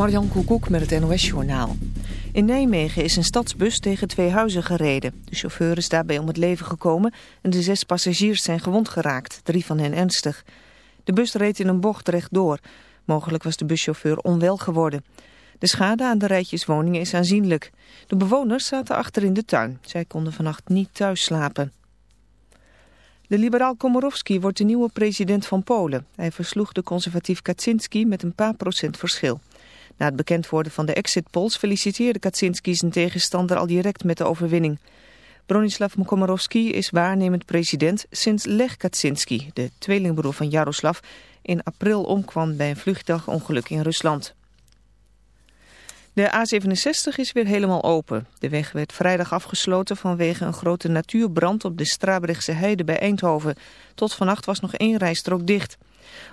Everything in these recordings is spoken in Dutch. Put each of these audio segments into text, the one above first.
Marjan Koekoek met het NOS-journaal. In Nijmegen is een stadsbus tegen twee huizen gereden. De chauffeur is daarbij om het leven gekomen en de zes passagiers zijn gewond geraakt, drie van hen ernstig. De bus reed in een bocht rechtdoor. Mogelijk was de buschauffeur onwel geworden. De schade aan de rijtjeswoningen is aanzienlijk. De bewoners zaten achter in de tuin. Zij konden vannacht niet thuis slapen. De liberaal Komorowski wordt de nieuwe president van Polen. Hij versloeg de conservatief Kaczynski met een paar procent verschil. Na het bekend worden van de exit polls feliciteerde Kaczynski zijn tegenstander al direct met de overwinning. Bronislav Komorowski is waarnemend president sinds Lech Kaczynski, de tweelingbroer van Jaroslav, in april omkwam bij een vliegtuigongeluk in Rusland. De A67 is weer helemaal open. De weg werd vrijdag afgesloten vanwege een grote natuurbrand op de Strabrechtse heide bij Eindhoven. Tot vannacht was nog één rijstrook dicht.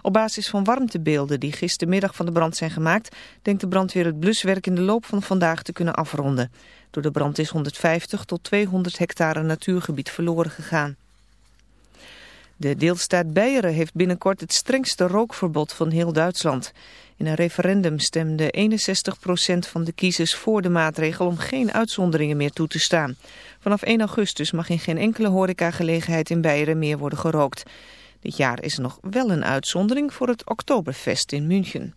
Op basis van warmtebeelden die gistermiddag van de brand zijn gemaakt... denkt de brandweer het bluswerk in de loop van vandaag te kunnen afronden. Door de brand is 150 tot 200 hectare natuurgebied verloren gegaan. De deelstaat Beieren heeft binnenkort het strengste rookverbod van heel Duitsland. In een referendum stemde 61% van de kiezers voor de maatregel om geen uitzonderingen meer toe te staan. Vanaf 1 augustus mag in geen enkele horecagelegenheid in Beieren meer worden gerookt. Dit jaar is er nog wel een uitzondering voor het Oktoberfest in München.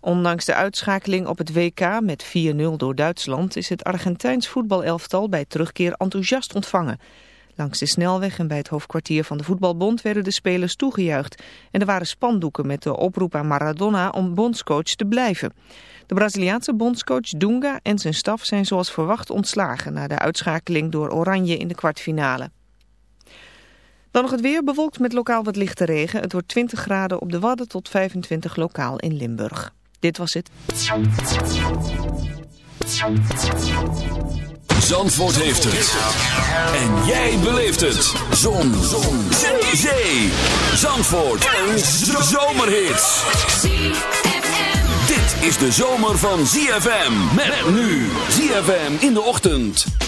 Ondanks de uitschakeling op het WK met 4-0 door Duitsland is het Argentijns voetbalelftal bij terugkeer enthousiast ontvangen. Langs de snelweg en bij het hoofdkwartier van de voetbalbond werden de spelers toegejuicht. En er waren spandoeken met de oproep aan Maradona om bondscoach te blijven. De Braziliaanse bondscoach Dunga en zijn staf zijn zoals verwacht ontslagen... na de uitschakeling door Oranje in de kwartfinale. Dan nog het weer bewolkt met lokaal wat lichte regen. Het wordt 20 graden op de Wadden tot 25 lokaal in Limburg. Dit was het. Zandvoort heeft het. En jij beleeft het. Zon. Zon. Zee. Zandvoort. Een zomerhit. Dit is de zomer van ZFM. Met nu. ZFM in de ochtend.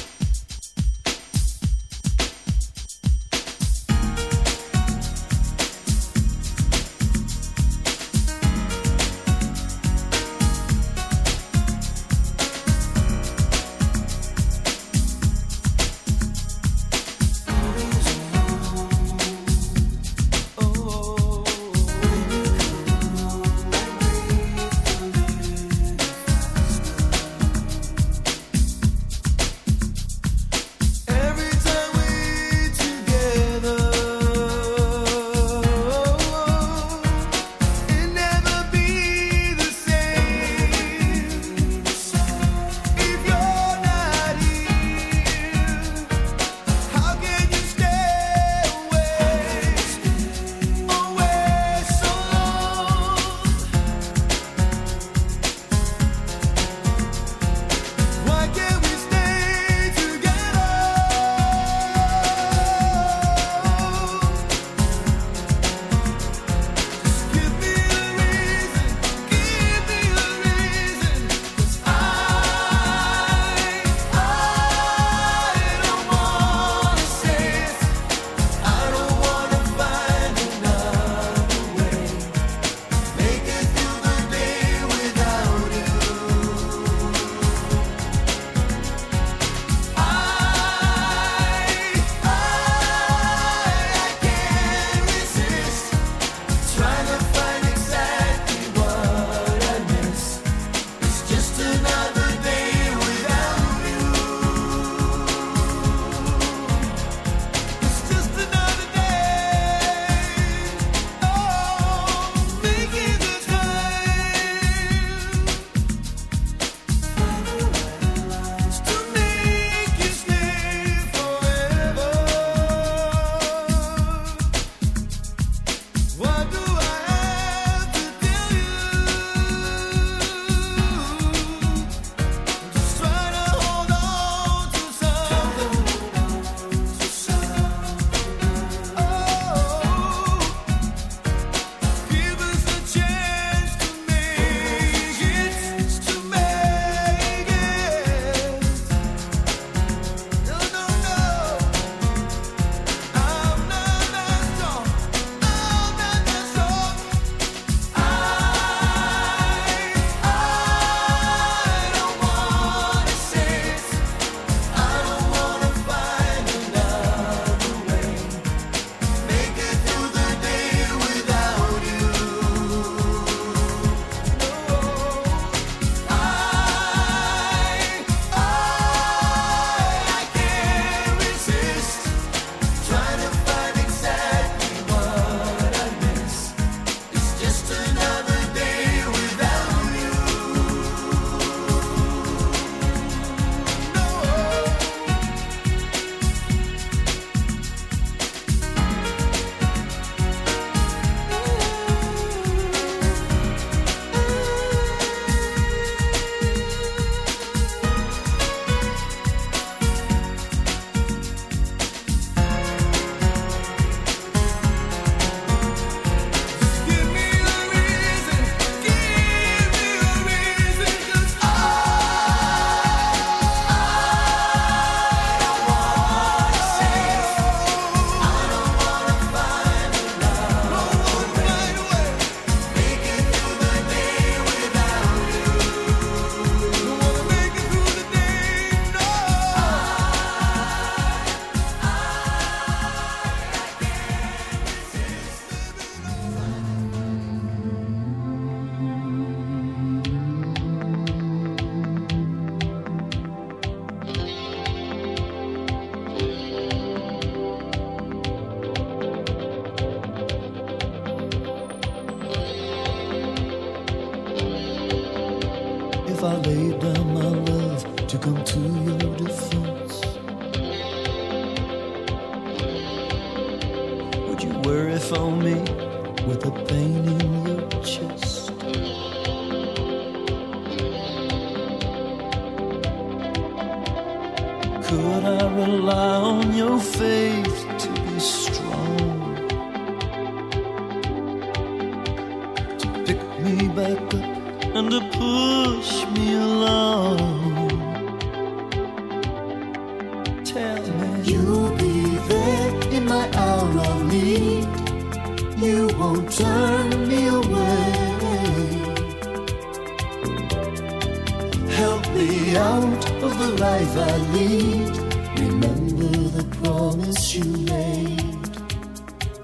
me out of the life I lead. Remember the promise you made.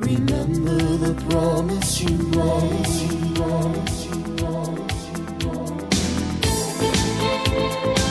Remember the promise you made. You, you, you, you.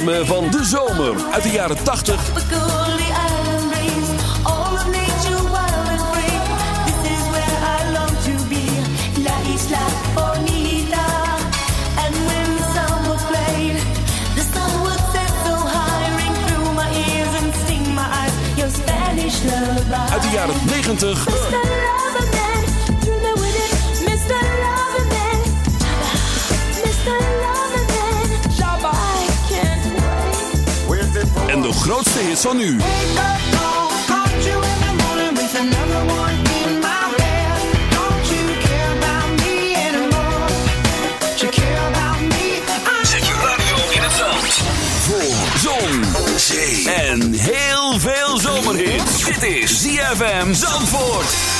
Ritme van de zomer uit de jaren 80. Uit de jaren 90. Grootste hits van nu. Zet je radio in het zand. Voor zon, zee en heel veel zomerhits. Dit is ZFM Zandvoort.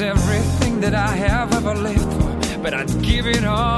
everything that I have ever lived for, but I'd give it all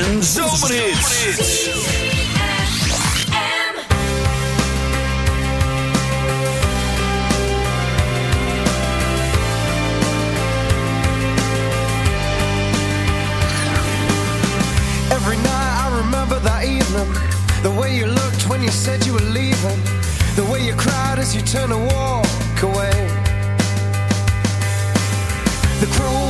En Zomerhits. Every night I remember that evening. The way you looked when you said you were leaving. The way you cried as you turned to walk away. The cruel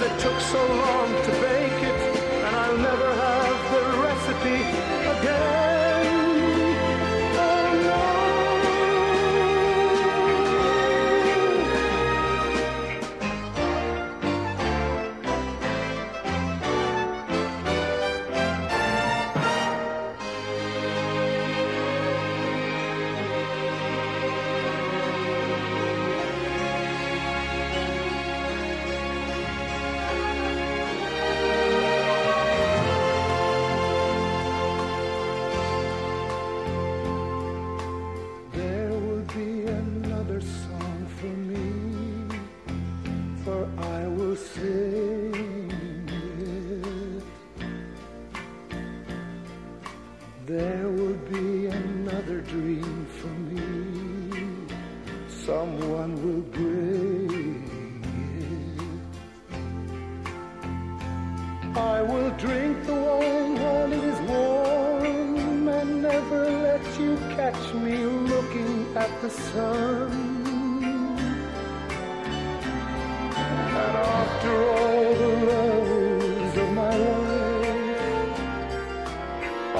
because it took so long to bear.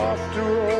after all.